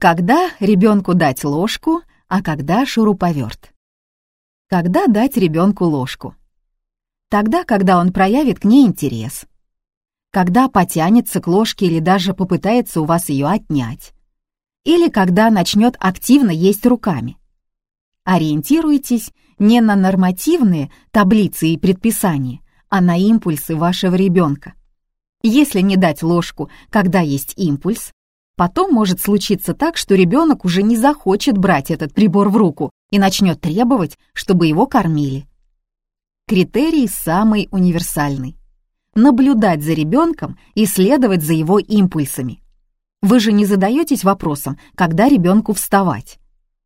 Когда ребенку дать ложку, а когда шуруповерт? Когда дать ребенку ложку? Тогда, когда он проявит к ней интерес. Когда потянется к ложке или даже попытается у вас ее отнять. Или когда начнет активно есть руками. Ориентируйтесь не на нормативные таблицы и предписания, а на импульсы вашего ребенка. Если не дать ложку, когда есть импульс, потом может случиться так, что ребенок уже не захочет брать этот прибор в руку и начнет требовать, чтобы его кормили. Критерий самый универсальный. Наблюдать за ребенком и следовать за его импульсами. Вы же не задаетесь вопросом, когда ребенку вставать.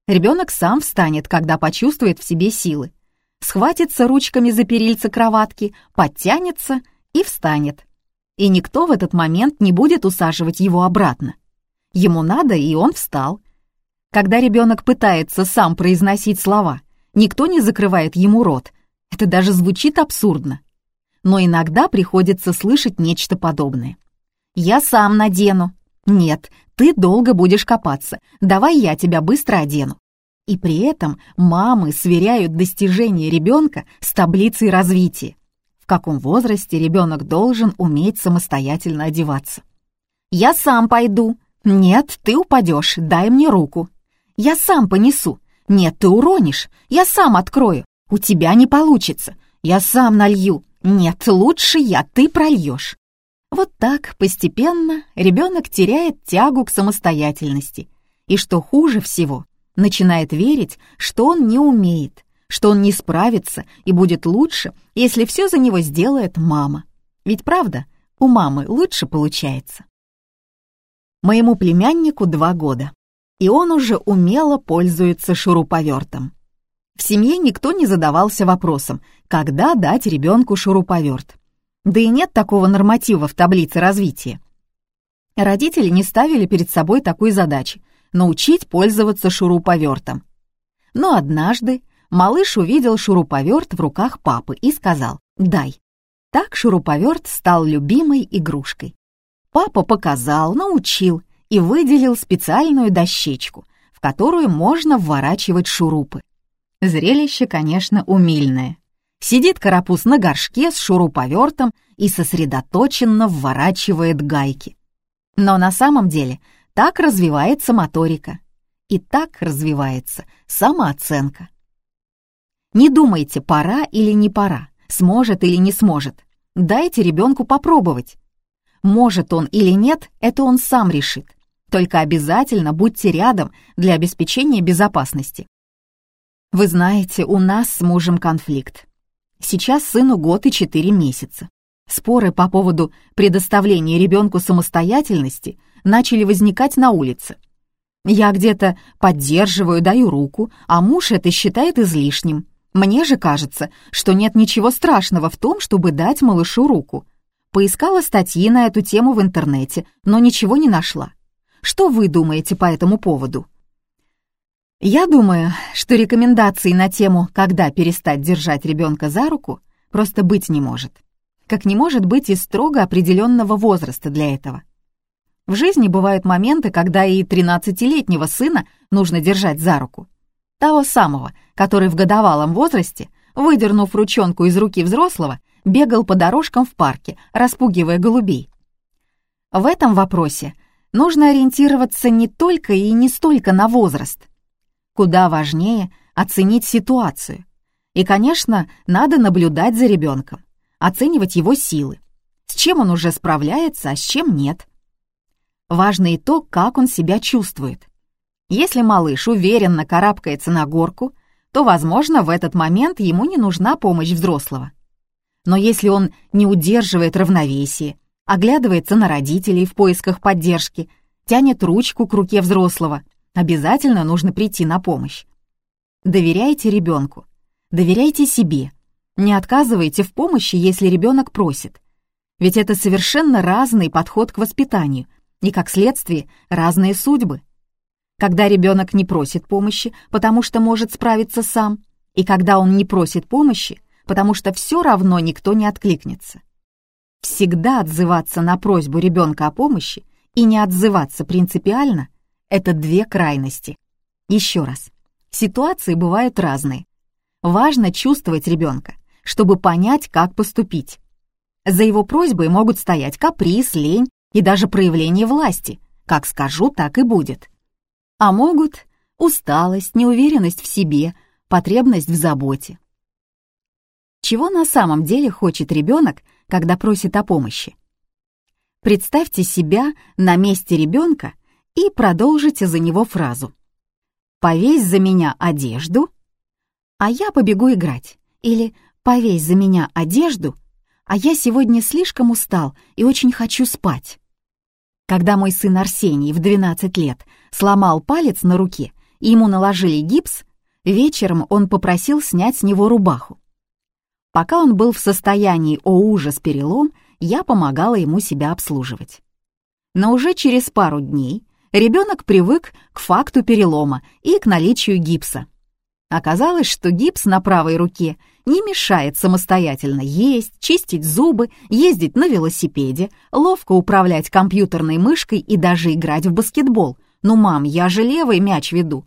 Ребенок сам встанет, когда почувствует в себе силы. Схватится ручками за перильца кроватки, подтянется и встанет. И никто в этот момент не будет усаживать его обратно. Ему надо, и он встал. Когда ребенок пытается сам произносить слова, никто не закрывает ему рот. Это даже звучит абсурдно. Но иногда приходится слышать нечто подобное. «Я сам надену». «Нет, ты долго будешь копаться. Давай я тебя быстро одену». И при этом мамы сверяют достижения ребенка с таблицей развития. В каком возрасте ребенок должен уметь самостоятельно одеваться. «Я сам пойду», «Нет, ты упадешь, дай мне руку». «Я сам понесу». «Нет, ты уронишь, я сам открою». «У тебя не получится, я сам налью». «Нет, лучше я, ты прольешь». Вот так постепенно ребенок теряет тягу к самостоятельности. И что хуже всего, начинает верить, что он не умеет, что он не справится и будет лучше, если все за него сделает мама. Ведь правда, у мамы лучше получается. Моему племяннику два года, и он уже умело пользуется шуруповертом. В семье никто не задавался вопросом, когда дать ребенку шуруповерт. Да и нет такого норматива в таблице развития. Родители не ставили перед собой такой задачи — научить пользоваться шуруповертом. Но однажды малыш увидел шуруповерт в руках папы и сказал «дай». Так шуруповерт стал любимой игрушкой. Папа показал, научил и выделил специальную дощечку, в которую можно вворачивать шурупы. Зрелище, конечно, умильное. Сидит карапуз на горшке с шуруповертом и сосредоточенно вворачивает гайки. Но на самом деле так развивается моторика. И так развивается самооценка. Не думайте, пора или не пора, сможет или не сможет. Дайте ребенку попробовать. Может он или нет, это он сам решит. Только обязательно будьте рядом для обеспечения безопасности. Вы знаете, у нас с мужем конфликт. Сейчас сыну год и четыре месяца. Споры по поводу предоставления ребенку самостоятельности начали возникать на улице. Я где-то поддерживаю, даю руку, а муж это считает излишним. Мне же кажется, что нет ничего страшного в том, чтобы дать малышу руку. Поискала статьи на эту тему в интернете, но ничего не нашла. Что вы думаете по этому поводу? Я думаю, что рекомендаций на тему «когда перестать держать ребенка за руку» просто быть не может. Как не может быть и строго определенного возраста для этого. В жизни бывают моменты, когда и 13-летнего сына нужно держать за руку. Того самого, который в годовалом возрасте, выдернув ручонку из руки взрослого, бегал по дорожкам в парке, распугивая голубей. В этом вопросе нужно ориентироваться не только и не столько на возраст. Куда важнее оценить ситуацию. И, конечно, надо наблюдать за ребенком, оценивать его силы, с чем он уже справляется, а с чем нет. Важно и то, как он себя чувствует. Если малыш уверенно карабкается на горку, то, возможно, в этот момент ему не нужна помощь взрослого. Но если он не удерживает равновесие, оглядывается на родителей в поисках поддержки, тянет ручку к руке взрослого, обязательно нужно прийти на помощь. Доверяйте ребенку, доверяйте себе, не отказывайте в помощи, если ребенок просит. Ведь это совершенно разный подход к воспитанию и, как следствие, разные судьбы. Когда ребенок не просит помощи, потому что может справиться сам, и когда он не просит помощи, потому что все равно никто не откликнется. Всегда отзываться на просьбу ребенка о помощи и не отзываться принципиально — это две крайности. Еще раз, ситуации бывают разные. Важно чувствовать ребенка, чтобы понять, как поступить. За его просьбой могут стоять каприз, лень и даже проявление власти. Как скажу, так и будет. А могут усталость, неуверенность в себе, потребность в заботе. Чего на самом деле хочет ребенок, когда просит о помощи? Представьте себя на месте ребенка и продолжите за него фразу. «Повесь за меня одежду, а я побегу играть». Или «Повесь за меня одежду, а я сегодня слишком устал и очень хочу спать». Когда мой сын Арсений в 12 лет сломал палец на руке и ему наложили гипс, вечером он попросил снять с него рубаху. Пока он был в состоянии «О ужас, перелом», я помогала ему себя обслуживать. Но уже через пару дней ребенок привык к факту перелома и к наличию гипса. Оказалось, что гипс на правой руке не мешает самостоятельно есть, чистить зубы, ездить на велосипеде, ловко управлять компьютерной мышкой и даже играть в баскетбол. «Ну, мам, я же левый мяч веду».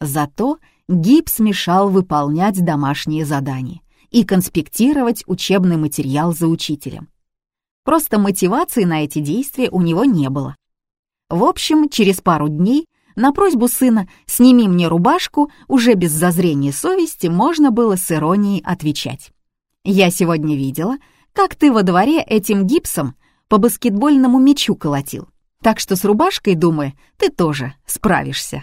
Зато гипс мешал выполнять домашние задания и конспектировать учебный материал за учителем. Просто мотивации на эти действия у него не было. В общем, через пару дней на просьбу сына «сними мне рубашку» уже без зазрения совести можно было с иронией отвечать. «Я сегодня видела, как ты во дворе этим гипсом по баскетбольному мячу колотил, так что с рубашкой, думаю, ты тоже справишься».